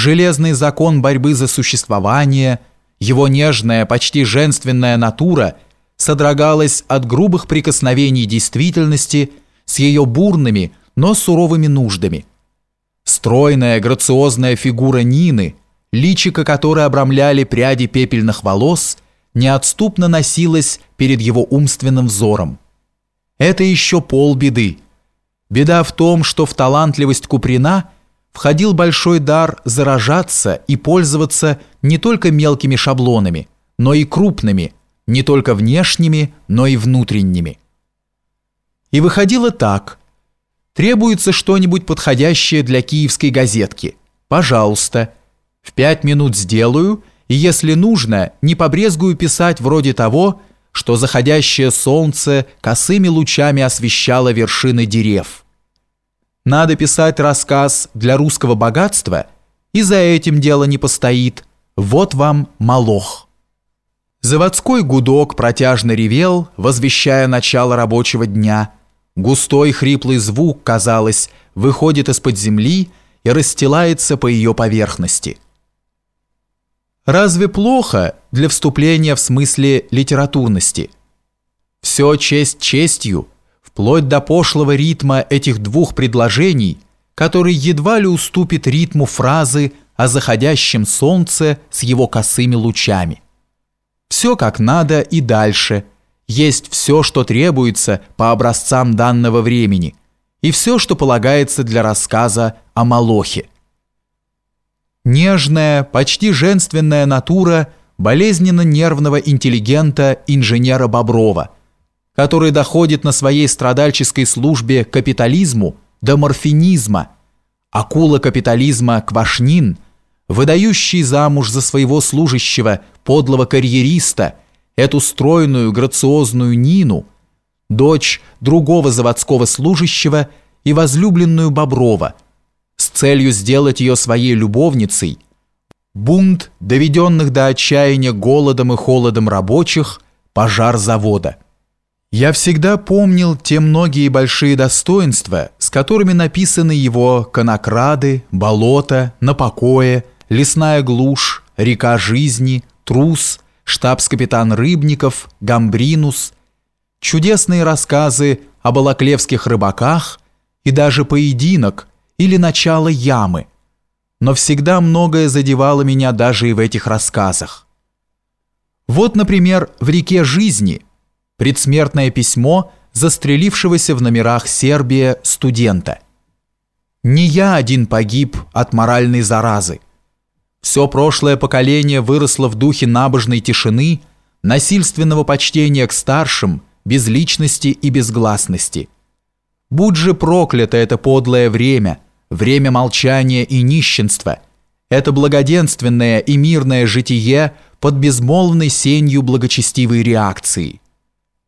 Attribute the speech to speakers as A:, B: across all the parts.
A: железный закон борьбы за существование, его нежная, почти женственная натура содрогалась от грубых прикосновений действительности с ее бурными, но суровыми нуждами. Стройная, грациозная фигура Нины, личико которой обрамляли пряди пепельных волос, неотступно носилась перед его умственным взором. Это еще полбеды. Беда в том, что в талантливость Куприна – входил большой дар заражаться и пользоваться не только мелкими шаблонами, но и крупными, не только внешними, но и внутренними. И выходило так. Требуется что-нибудь подходящее для киевской газетки. Пожалуйста. В пять минут сделаю, и если нужно, не побрезгую писать вроде того, что заходящее солнце косыми лучами освещало вершины дерев – надо писать рассказ для русского богатства, и за этим дело не постоит. Вот вам молох. Заводской гудок протяжно ревел, возвещая начало рабочего дня. Густой хриплый звук, казалось, выходит из-под земли и расстилается по ее поверхности. Разве плохо для вступления в смысле литературности? Все честь честью – вплоть до пошлого ритма этих двух предложений, который едва ли уступит ритму фразы о заходящем солнце с его косыми лучами. Все как надо и дальше. Есть все, что требуется по образцам данного времени, и все, что полагается для рассказа о Малохе. Нежная, почти женственная натура болезненно нервного интеллигента инженера Боброва – который доходит на своей страдальческой службе капитализму до морфинизма, акула капитализма Квашнин, выдающий замуж за своего служащего подлого карьериста, эту стройную грациозную Нину, дочь другого заводского служащего и возлюбленную Боброва, с целью сделать ее своей любовницей, бунт, доведенных до отчаяния голодом и холодом рабочих, пожар завода. Я всегда помнил те многие большие достоинства, с которыми написаны его конокрады, болото, на покое, лесная глушь, река жизни, трус, штабс-капитан Рыбников, Гамбринус, чудесные рассказы об алаклевских рыбаках и даже поединок или начало ямы. Но всегда многое задевало меня даже и в этих рассказах. Вот, например, в реке жизни – предсмертное письмо застрелившегося в номерах Сербия студента. Не я один погиб от моральной заразы. Все прошлое поколение выросло в духе набожной тишины, насильственного почтения к старшим, безличности и безгласности. Будь же проклято это подлое время, время молчания и нищенства, это благоденственное и мирное житие под безмолвной сенью благочестивой реакции.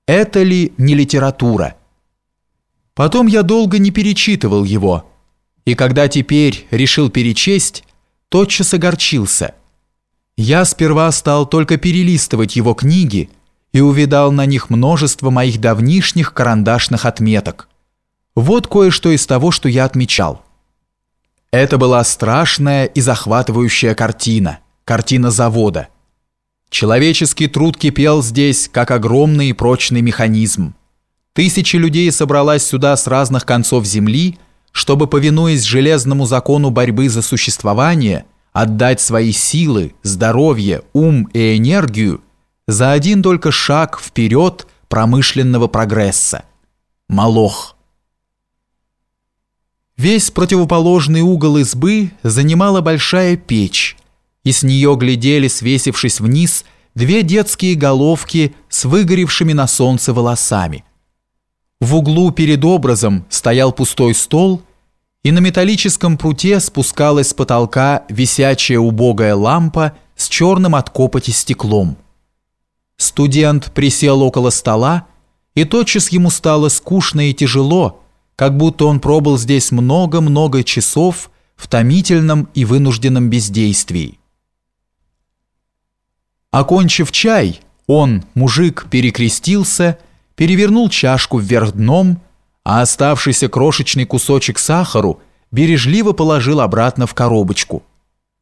A: Это ли не литература? Потом я долго не перечитывал его, и когда теперь решил перечесть, тотчас огорчился. Я сперва стал только перелистывать его книги и увидал на них множество моих давнишних карандашных отметок. Вот кое-что из того, что я отмечал. Это была страшная и захватывающая картина, картина завода. Человеческий труд кипел здесь, как огромный и прочный механизм. Тысячи людей собралась сюда с разных концов земли, чтобы, повинуясь железному закону борьбы за существование, отдать свои силы, здоровье, ум и энергию за один только шаг вперед промышленного прогресса. Молох. Весь противоположный угол избы занимала большая печь, и с нее глядели, свесившись вниз, две детские головки с выгоревшими на солнце волосами. В углу перед образом стоял пустой стол, и на металлическом пруте спускалась с потолка висячая убогая лампа с черным от копоти стеклом. Студент присел около стола, и тотчас ему стало скучно и тяжело, как будто он пробыл здесь много-много часов в томительном и вынужденном бездействии. Окончив чай, он, мужик, перекрестился, перевернул чашку вверх дном, а оставшийся крошечный кусочек сахару бережливо положил обратно в коробочку –